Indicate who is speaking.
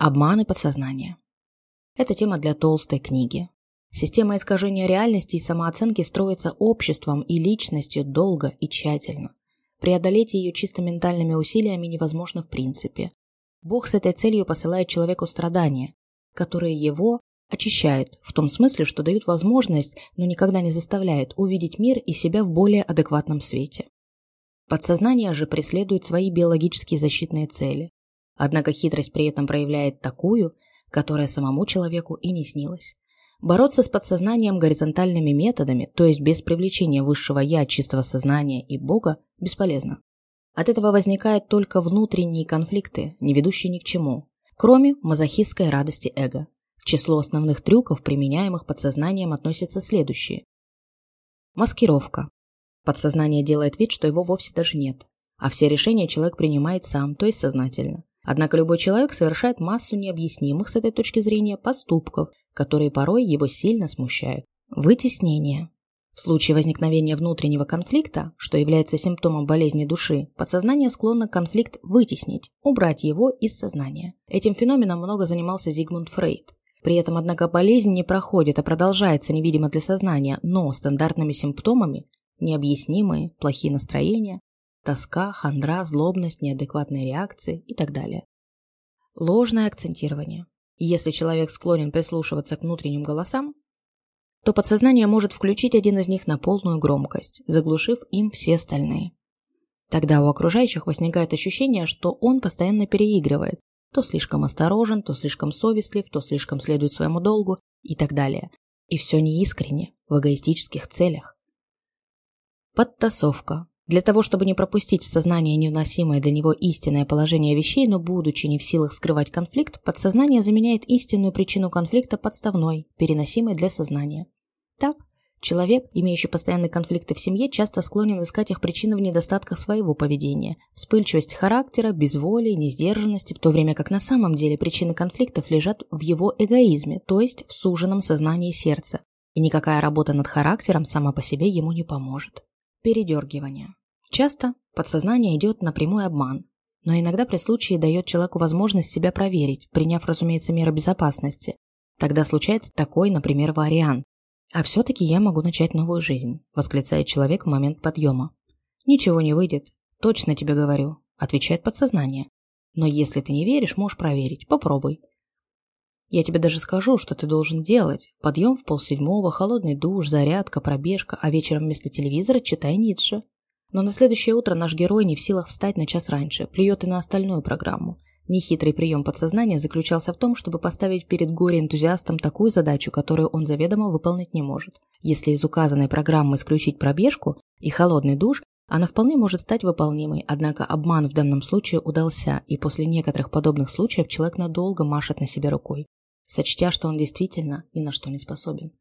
Speaker 1: Обманы подсознания. Это тема для толстой книги. Система искажения реальности и самооценки строится обществом и личностью долго и тщательно. Преодолеть ее чисто ментальными усилиями невозможно в принципе. Бог с этой целью посылает человеку страдания, которые его очищают, в том смысле, что дают возможность, но никогда не заставляют увидеть мир и себя в более адекватном свете. Подсознание же преследует свои биологические защитные цели. Однако хитрость при этом проявляет такую, которая самому человеку и не снилась. Бороться с подсознанием горизонтальными методами, то есть без привлечения высшего «я», чистого сознания и Бога, бесполезно. От этого возникают только внутренние конфликты, не ведущие ни к чему, кроме мазохистской радости эго. К числу основных трюков, применяемых подсознанием, относятся следующие. Маскировка. Подсознание делает вид, что его вовсе даже нет, а все решения человек принимает сам, то есть сознательно. Однако любой человек совершает массу необъяснимых с этой точки зрения поступков, которые порой его сильно смущают. Вытеснение. В случае возникновения внутреннего конфликта, что является симптомом болезни души, подсознание склонно конфликт вытеснить, убрать его из сознания. Этим феноменом много занимался Зигмунд Фрейд. При этом, однако, болезнь не проходит, а продолжается невидимо для сознания, но стандартными симптомами – необъяснимые, плохие настроения, тоска, хандра, злобность, неадекватные реакции и так далее. Ложное акцентирование. Если человек склонен прислушиваться к внутренним голосам, то подсознание может включить один из них на полную громкость, заглушив им все остальные. Тогда у окружающих возникает ощущение, что он постоянно переигрывает, то слишком осторожен, то слишком совестлив, то слишком следует своему долгу и так далее. И все неискренне, в эгоистических целях. Подтасовка. Для того, чтобы не пропустить в сознание невносимое для него истинное положение вещей, но будучи не в силах скрывать конфликт, подсознание заменяет истинную причину конфликта подставной, переносимой для сознания. Так, человек, имеющий постоянные конфликты в семье, часто склонен искать их причины в недостатках своего поведения, вспыльчивость характера, безволие, несдержанности, в то время как на самом деле причины конфликтов лежат в его эгоизме, то есть в суженном сознании сердца, и никакая работа над характером сама по себе ему не поможет. Передергивание. Часто подсознание идет на прямой обман, но иногда при случае дает человеку возможность себя проверить, приняв, разумеется, меры безопасности. Тогда случается такой, например, вариант. «А все-таки я могу начать новую жизнь», – восклицает человек в момент подъема. «Ничего не выйдет, точно тебе говорю», – отвечает подсознание. «Но если ты не веришь, можешь проверить, попробуй». Я тебе даже скажу, что ты должен делать. Подъем в полседьмого, холодный душ, зарядка, пробежка, а вечером вместо телевизора читай Ницше. Но на следующее утро наш герой не в силах встать на час раньше, плюет и на остальную программу. Нехитрый прием подсознания заключался в том, чтобы поставить перед горе-энтузиастом такую задачу, которую он заведомо выполнить не может. Если из указанной программы исключить пробежку и холодный душ, она вполне может стать выполнимой, однако обман в данном случае удался, и после некоторых подобных случаев человек надолго машет на себе рукой, сочтя, что он действительно ни на что не способен.